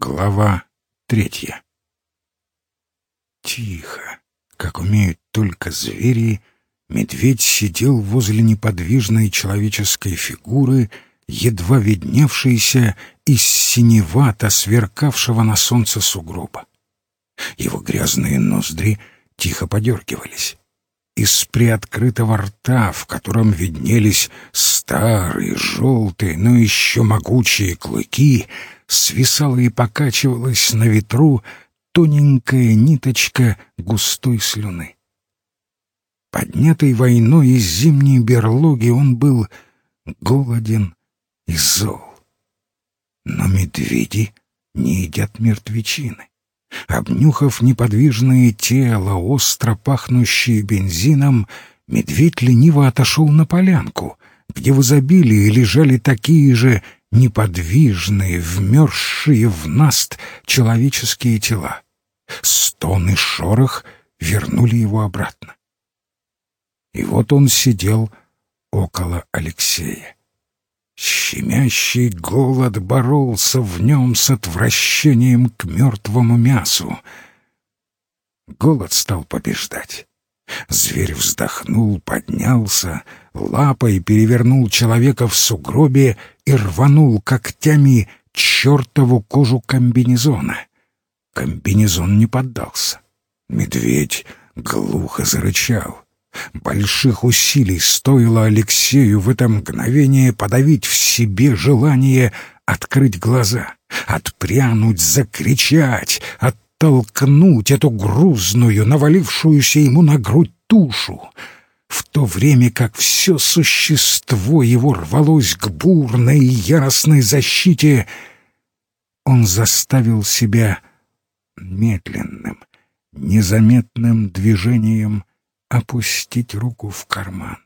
Глава третья. Тихо, как умеют только звери, медведь сидел возле неподвижной человеческой фигуры, едва видневшейся из синевато сверкавшего на солнце сугроба. Его грязные ноздри тихо подергивались. Из приоткрытого рта, в котором виднелись старые, желтые, но еще могучие клыки, свисала и покачивалась на ветру тоненькая ниточка густой слюны. Поднятый войной из зимней берлоги он был голоден и зол. Но медведи не едят мертвечины. Обнюхав неподвижное тело, остро пахнущее бензином, медведь лениво отошел на полянку, где в изобилии лежали такие же неподвижные, вмерзшие в наст человеческие тела. Стон и шорох вернули его обратно. И вот он сидел около Алексея. Щемящий голод боролся в нем с отвращением к мертвому мясу. Голод стал побеждать. Зверь вздохнул, поднялся, лапой перевернул человека в сугробе и рванул когтями чертову кожу комбинезона. Комбинезон не поддался. Медведь глухо зарычал. Больших усилий стоило Алексею в это мгновение подавить в себе желание открыть глаза, отпрянуть, закричать, оттолкнуть эту грузную, навалившуюся ему на грудь тушу — в то время как все существо его рвалось к бурной и яростной защите, он заставил себя медленным, незаметным движением опустить руку в карман,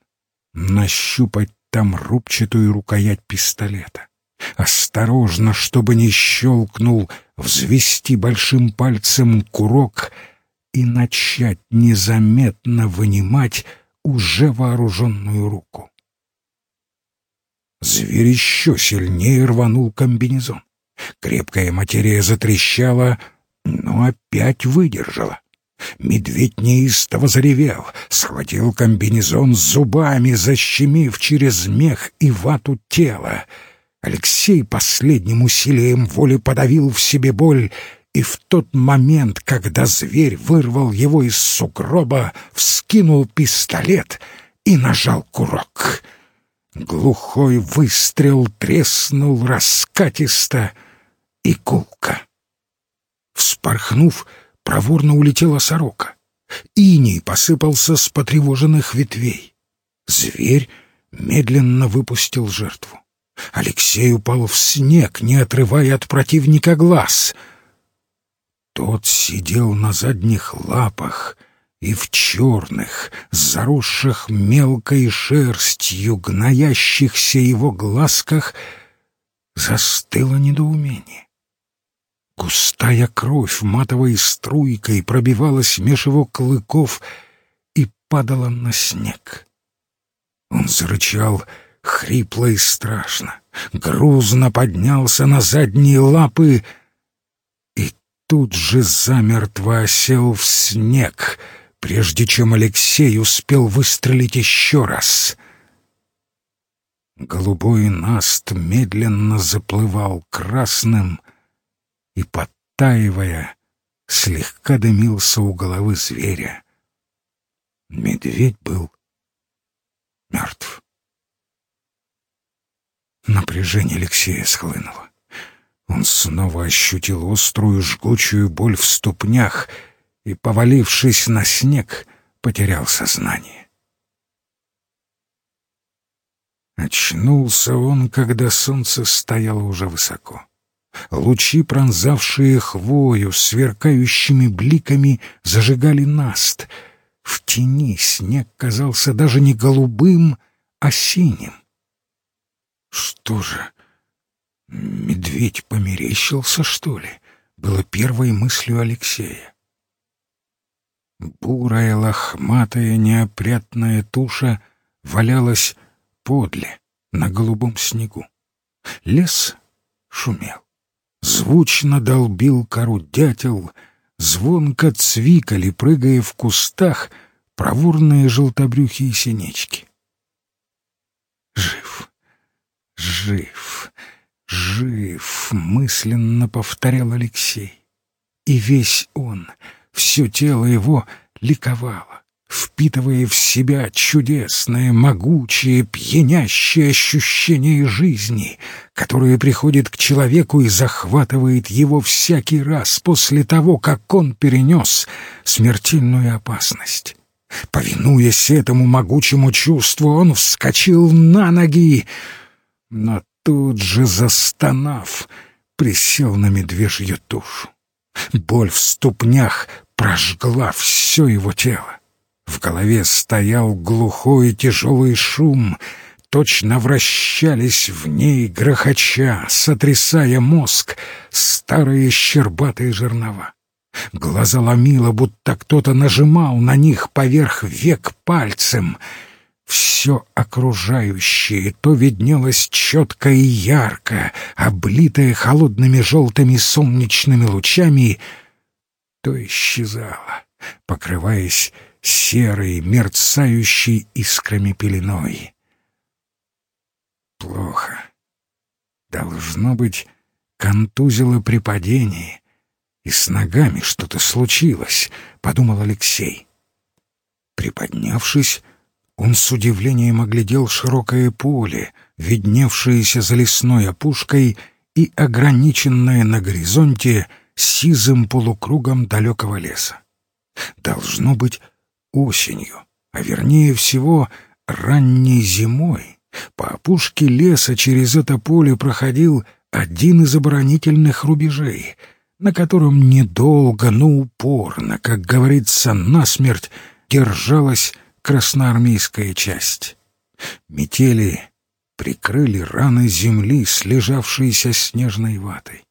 нащупать там рубчатую рукоять пистолета. Осторожно, чтобы не щелкнул, взвести большим пальцем курок и начать незаметно вынимать уже вооруженную руку. Зверь еще сильнее рванул комбинезон. Крепкая материя затрещала, но опять выдержала. Медведь неистово заревел, схватил комбинезон зубами, защемив через мех и вату тела. Алексей последним усилием воли подавил в себе боль и в тот момент, когда зверь вырвал его из сугроба, вскинул пистолет и нажал курок. Глухой выстрел треснул раскатисто и кулка. Вспорхнув, проворно улетела сорока. Иней посыпался с потревоженных ветвей. Зверь медленно выпустил жертву. Алексей упал в снег, не отрывая от противника глаз — тот сидел на задних лапах и в черных, заросших мелкой шерстью, гноящихся его глазках застыло недоумение. Густая кровь матовой струйкой пробивалась меж его клыков и падала на снег. Он зарычал хрипло и страшно, грузно поднялся на задние лапы — тут же замертво осел в снег, прежде чем Алексей успел выстрелить еще раз. Голубой наст медленно заплывал красным и, подтаивая, слегка дымился у головы зверя. Медведь был мертв. Напряжение Алексея схлынуло. Он снова ощутил острую жгучую боль в ступнях и, повалившись на снег, потерял сознание. Очнулся он, когда солнце стояло уже высоко. Лучи, пронзавшие хвою, сверкающими бликами, зажигали наст. В тени снег казался даже не голубым, а синим. Что же, Медведь померещился, что ли? Было первой мыслью Алексея. Бурая, лохматая, неопрятная туша валялась подле, на голубом снегу. Лес шумел. звучно долбил кору дятел, звонко цвикали, прыгая в кустах, проворные желтобрюхие синечки. Жив, жив, жив, мысленно повторял Алексей. И весь он, все тело его ликовало впитывая в себя чудесное, могучее, пьянящее ощущение жизни, которое приходит к человеку и захватывает его всякий раз после того, как он перенес смертельную опасность. Повинуясь этому могучему чувству, он вскочил на ноги, но тут же, застонав, присел на медвежью тушу. Боль в ступнях прожгла все его тело. В голове стоял глухой и тяжелый шум, точно вращались в ней грохоча, сотрясая мозг, старые щербатые жернова. Глаза ломило, будто кто-то нажимал на них поверх век пальцем. Все окружающее то виднелось четко и ярко, облитое холодными желтыми солнечными лучами, то исчезало, покрываясь серой, мерцающей искрами пеленой. Плохо. Должно быть, контузило при падении, и с ногами что-то случилось, — подумал Алексей. Приподнявшись, он с удивлением оглядел широкое поле, видневшееся за лесной опушкой и ограниченное на горизонте сизым полукругом далекого леса. Должно быть, осенью, а вернее всего ранней зимой, по опушке леса через это поле проходил один из оборонительных рубежей, на котором недолго, но упорно, как говорится, насмерть держалась красноармейская часть. Метели прикрыли раны земли, слежавшиеся снежной ватой.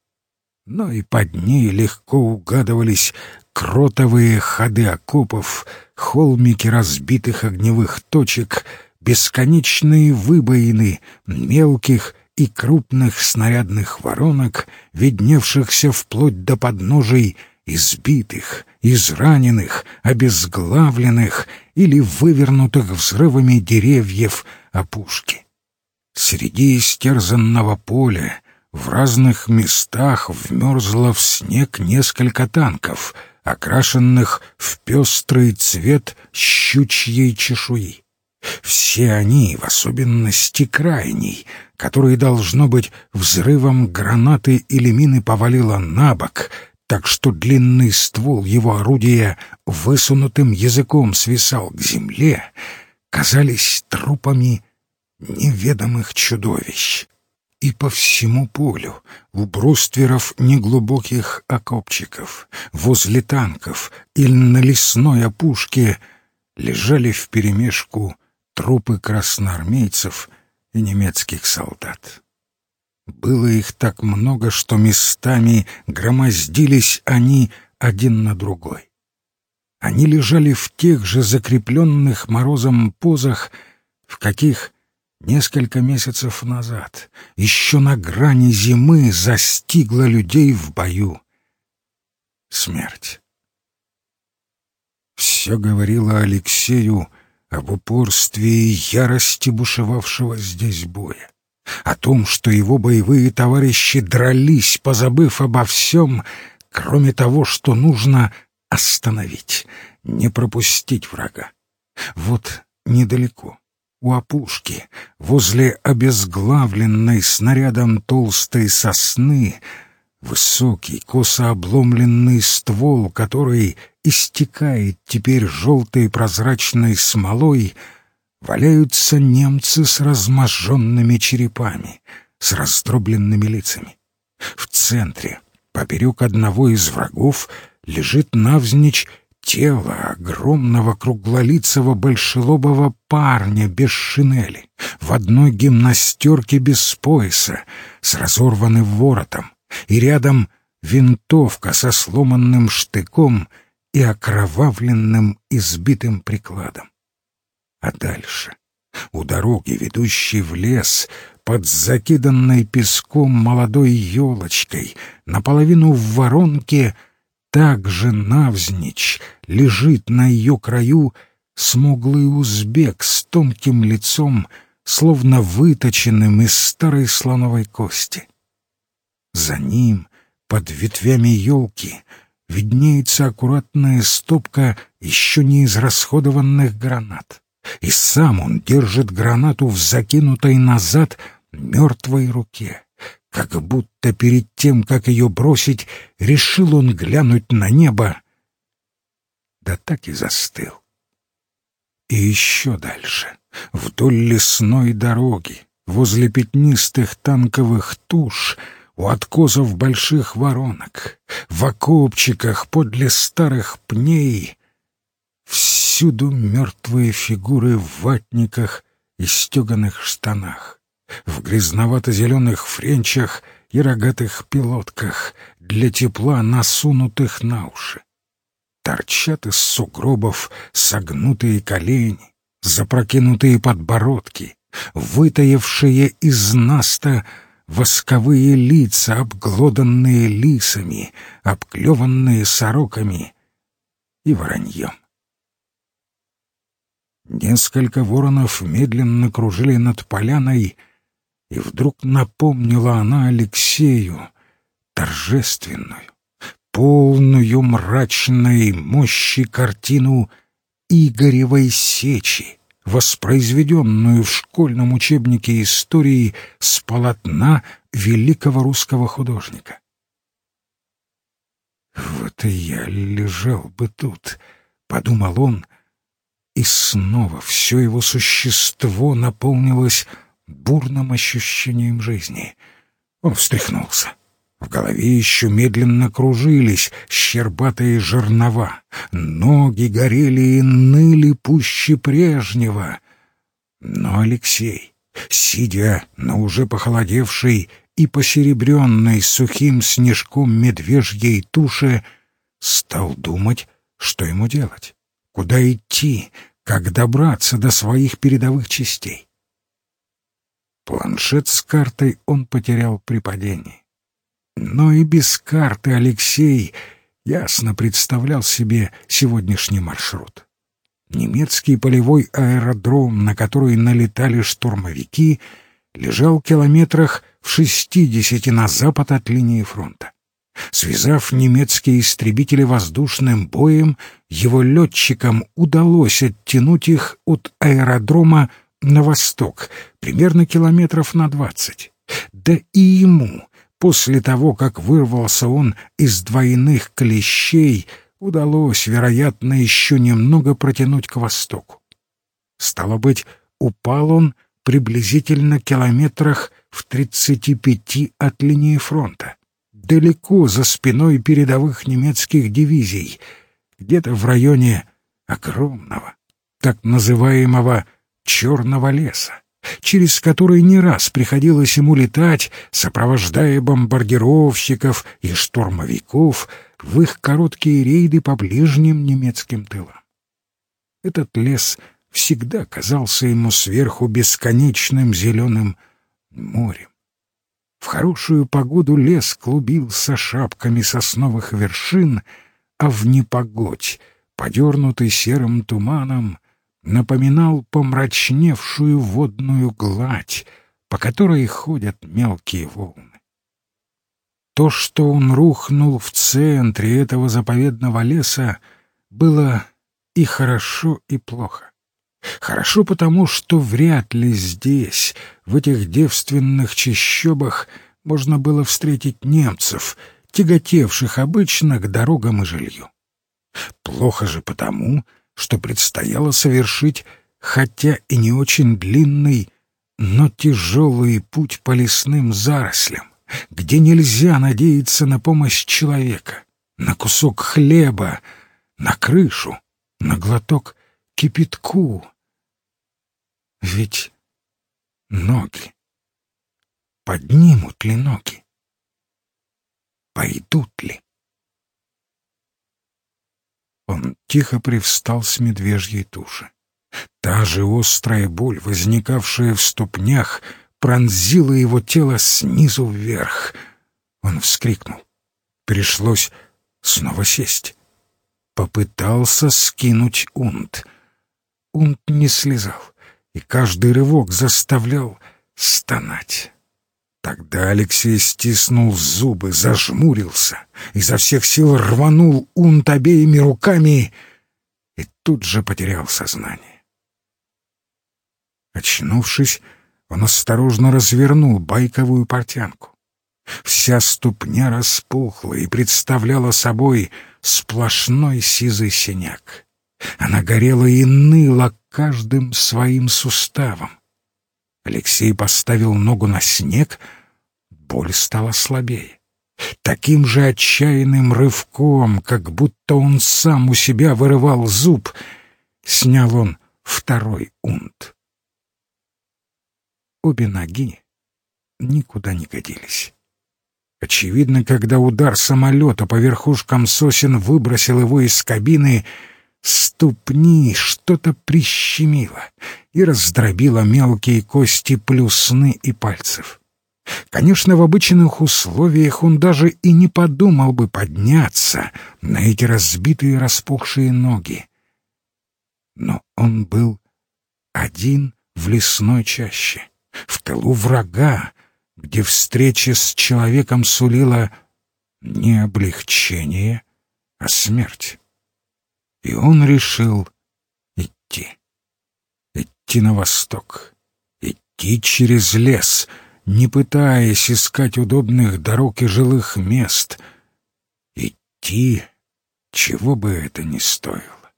Но и под ней легко угадывались кротовые ходы окопов, холмики разбитых огневых точек, бесконечные выбоины мелких и крупных снарядных воронок, видневшихся вплоть до подножий избитых, израненных, обезглавленных или вывернутых взрывами деревьев опушки. Среди истерзанного поля в разных местах вмерзло в снег несколько танков — окрашенных в пестрый цвет щучьей чешуи. Все они, в особенности крайний, который, должно быть, взрывом гранаты или мины повалило на бок, так что длинный ствол его орудия высунутым языком свисал к земле, казались трупами неведомых чудовищ и по всему полю, у брустверов неглубоких окопчиков, возле танков или на лесной опушке лежали вперемешку трупы красноармейцев и немецких солдат. Было их так много, что местами громоздились они один на другой. Они лежали в тех же закрепленных морозом позах, в каких Несколько месяцев назад, еще на грани зимы, застигла людей в бою. Смерть. Все говорило Алексею об упорстве и ярости бушевавшего здесь боя, о том, что его боевые товарищи дрались, позабыв обо всем, кроме того, что нужно остановить, не пропустить врага. Вот недалеко, у опушки, возле обезглавленной снарядом толстой сосны, высокий, косо обломленный ствол, который истекает теперь желтой прозрачной смолой, валяются немцы с разможженными черепами, с раздробленными лицами. В центре, поперек одного из врагов, лежит навзничь тело огромного круглолицего большелобого парня без шинели, в одной гимнастерке без пояса, с разорванным воротом, и рядом винтовка со сломанным штыком и окровавленным избитым прикладом. А дальше, у дороги, ведущей в лес, под закиданной песком молодой елочкой, наполовину в воронке, также навзничь лежит на ее краю смуглый узбек с тонким лицом, словно выточенным из старой слоновой кости. За ним, под ветвями елки, виднеется аккуратная стопка еще не израсходованных гранат. И сам он держит гранату в закинутой назад мертвой руке. Как будто перед тем, как ее бросить, решил он глянуть на небо. Да так и застыл. И еще дальше, вдоль лесной дороги, возле пятнистых танковых туш, у откосов больших воронок, в окопчиках подле старых пней, всюду мертвые фигуры в ватниках и стеганых штанах, в грязновато-зеленых френчах и рогатых пилотках, для тепла насунутых на уши торчат из сугробов согнутые колени, запрокинутые подбородки, вытаявшие из наста восковые лица, обглоданные лисами, обклеванные сороками и вороньем. Несколько воронов медленно кружили над поляной, и вдруг напомнила она Алексею торжественную, полную мрачной мощи картину Игоревой сечи, воспроизведенную в школьном учебнике истории с полотна великого русского художника. «Вот и я лежал бы тут», — подумал он, и снова все его существо наполнилось бурным ощущением жизни. Он встряхнулся. В голове еще медленно кружились щербатые жернова. Ноги горели и ныли пуще прежнего. Но Алексей, сидя на уже похолодевшей и посеребренной сухим снежком медвежьей туше, стал думать, что ему делать, куда идти, как добраться до своих передовых частей. Планшет с картой он потерял при падении. Но и без карты Алексей ясно представлял себе сегодняшний маршрут. Немецкий полевой аэродром, на который налетали штурмовики, лежал километрах в шестидесяти на запад от линии фронта. Связав немецкие истребители воздушным боем, его летчикам удалось оттянуть их от аэродрома на восток, примерно километров на двадцать. Да и ему После того, как вырвался он из двойных клещей, удалось, вероятно, еще немного протянуть к востоку. Стало быть, упал он приблизительно километрах в тридцати пяти от линии фронта, далеко за спиной передовых немецких дивизий, где-то в районе огромного, так называемого «черного леса» через который не раз приходилось ему летать, сопровождая бомбардировщиков и штурмовиков в их короткие рейды по ближним немецким тылам. Этот лес всегда казался ему сверху бесконечным зеленым морем. В хорошую погоду лес клубился шапками сосновых вершин, а в непогодь, подернутый серым туманом, напоминал помрачневшую водную гладь, по которой ходят мелкие волны. То, что он рухнул в центре этого заповедного леса, было и хорошо, и плохо. Хорошо потому, что вряд ли здесь, в этих девственных чащобах, можно было встретить немцев, тяготевших обычно к дорогам и жилью. Плохо же потому, что предстояло совершить, хотя и не очень длинный, но тяжелый путь по лесным зарослям, где нельзя надеяться на помощь человека, на кусок хлеба, на крышу, на глоток кипятку. Ведь ноги поднимут ли ноги? Пойдут ли? Он тихо привстал с медвежьей туши. Та же острая боль, возникавшая в ступнях, пронзила его тело снизу вверх. Он вскрикнул. Пришлось снова сесть. Попытался скинуть унт. Унт не слезал, и каждый рывок заставлял стонать. Тогда Алексей стиснул зубы, зажмурился, изо всех сил рванул унт обеими руками и тут же потерял сознание. Очнувшись, он осторожно развернул байковую портянку. Вся ступня распухла и представляла собой сплошной сизый синяк. Она горела и ныла каждым своим суставом. Алексей поставил ногу на снег, боль стала слабее. Таким же отчаянным рывком, как будто он сам у себя вырывал зуб, снял он второй унт. Обе ноги никуда не годились. Очевидно, когда удар самолета по верхушкам сосен выбросил его из кабины, ступни что-то прищемило и раздробило мелкие кости плюсны и пальцев. Конечно, в обычных условиях он даже и не подумал бы подняться на эти разбитые распухшие ноги. Но он был один в лесной чаще в тылу врага, где встреча с человеком сулила не облегчение, а смерть. И он решил идти. Идти на восток, идти через лес, не пытаясь искать удобных дорог и жилых мест. Идти, чего бы это ни стоило.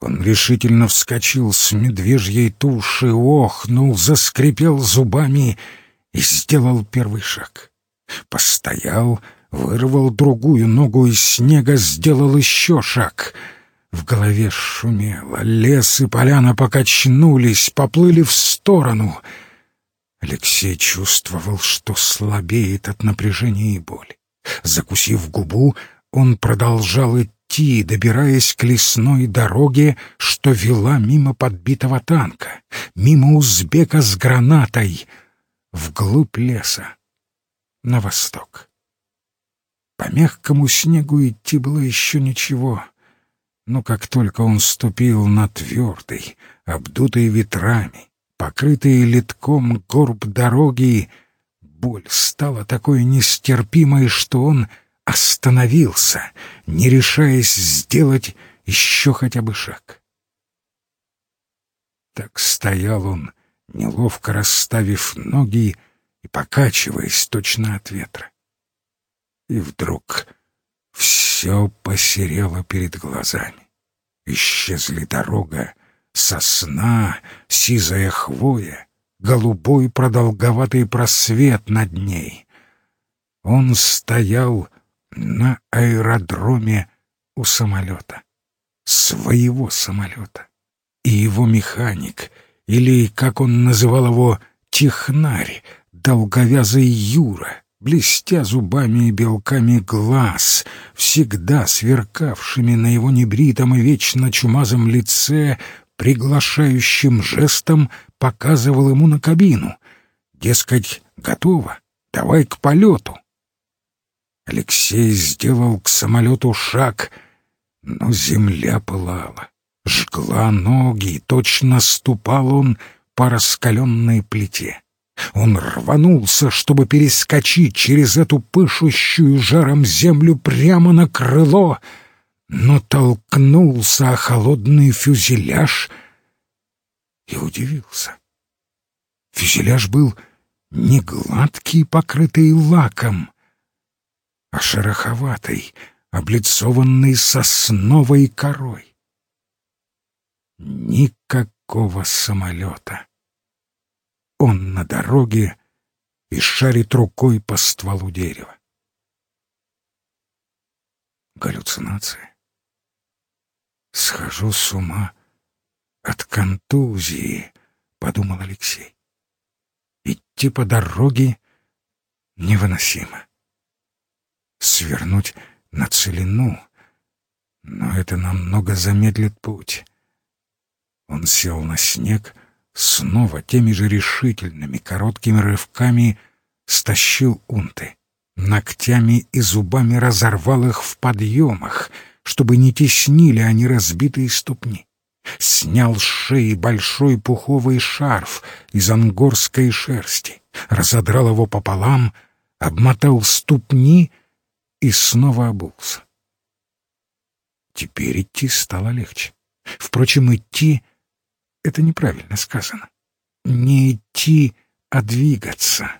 Он решительно вскочил с медвежьей туши, охнул, заскрипел зубами и сделал первый шаг. Постоял, вырвал другую ногу из снега, сделал еще шаг. В голове шумело, лес и поляна покачнулись, поплыли в сторону. Алексей чувствовал, что слабеет от напряжения и боли. Закусив губу, он продолжал идти добираясь к лесной дороге, что вела мимо подбитого танка, мимо узбека с гранатой, вглубь леса, на восток. По мягкому снегу идти было еще ничего, но как только он ступил на твердый, обдутый ветрами, покрытый литком горб дороги, боль стала такой нестерпимой, что он остановился, не решаясь сделать еще хотя бы шаг. Так стоял он, неловко расставив ноги и покачиваясь точно от ветра. И вдруг все посерело перед глазами. Исчезли дорога, сосна, сизая хвоя, голубой продолговатый просвет над ней. Он стоял на аэродроме у самолета. Своего самолета. И его механик, или, как он называл его, технарь, долговязый Юра, блестя зубами и белками глаз, всегда сверкавшими на его небритом и вечно чумазом лице, приглашающим жестом показывал ему на кабину. Дескать, готово, давай к полету. Алексей сделал к самолету шаг, но земля пылала, жгла ноги, точно ступал он по раскаленной плите. Он рванулся, чтобы перескочить через эту пышущую жаром землю прямо на крыло, но толкнулся о холодный фюзеляж и удивился. Фюзеляж был не гладкий, покрытый лаком, а шероховатой, облицованной сосновой корой. Никакого самолета. Он на дороге и шарит рукой по стволу дерева. Галлюцинации. Схожу с ума от контузии, подумал Алексей. Идти по дороге невыносимо свернуть на целину, но это намного замедлит путь. Он сел на снег, снова теми же решительными короткими рывками стащил унты. Ногтями и зубами разорвал их в подъемах, чтобы не теснили они разбитые ступни. Снял с шеи большой пуховый шарф из ангорской шерсти, разодрал его пополам, обмотал ступни и снова обулся. Теперь идти стало легче. Впрочем, идти — это неправильно сказано. Не идти, а двигаться.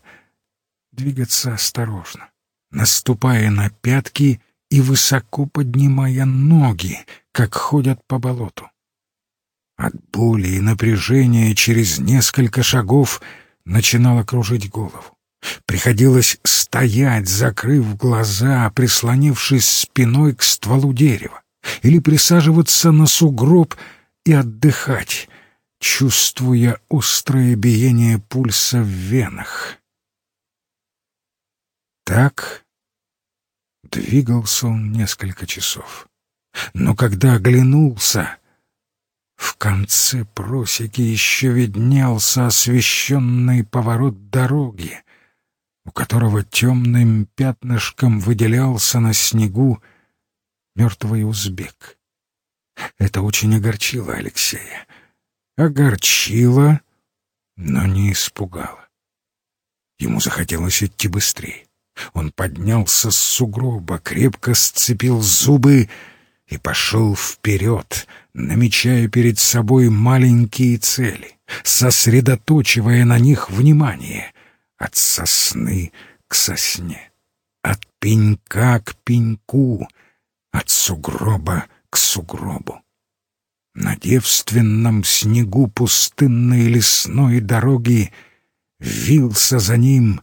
Двигаться осторожно, наступая на пятки и высоко поднимая ноги, как ходят по болоту. От боли и напряжения через несколько шагов начинало кружить голову. Приходилось стоять, закрыв глаза, прислонившись спиной к стволу дерева, или присаживаться на сугроб и отдыхать, чувствуя острое биение пульса в венах. Так двигался он несколько часов. Но когда оглянулся, в конце просеки еще виднелся освещенный поворот дороги, у которого темным пятнышком выделялся на снегу мертвый узбек. Это очень огорчило Алексея. Огорчило, но не испугало. Ему захотелось идти быстрее. Он поднялся с сугроба, крепко сцепил зубы и пошел вперед, намечая перед собой маленькие цели, сосредоточивая на них внимание от сосны к сосне, от пенька к пеньку, от сугроба к сугробу. На девственном снегу пустынной лесной дороги вился за ним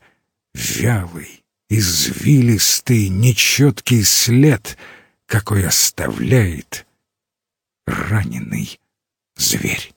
вялый, извилистый, нечеткий след, какой оставляет раненый зверь.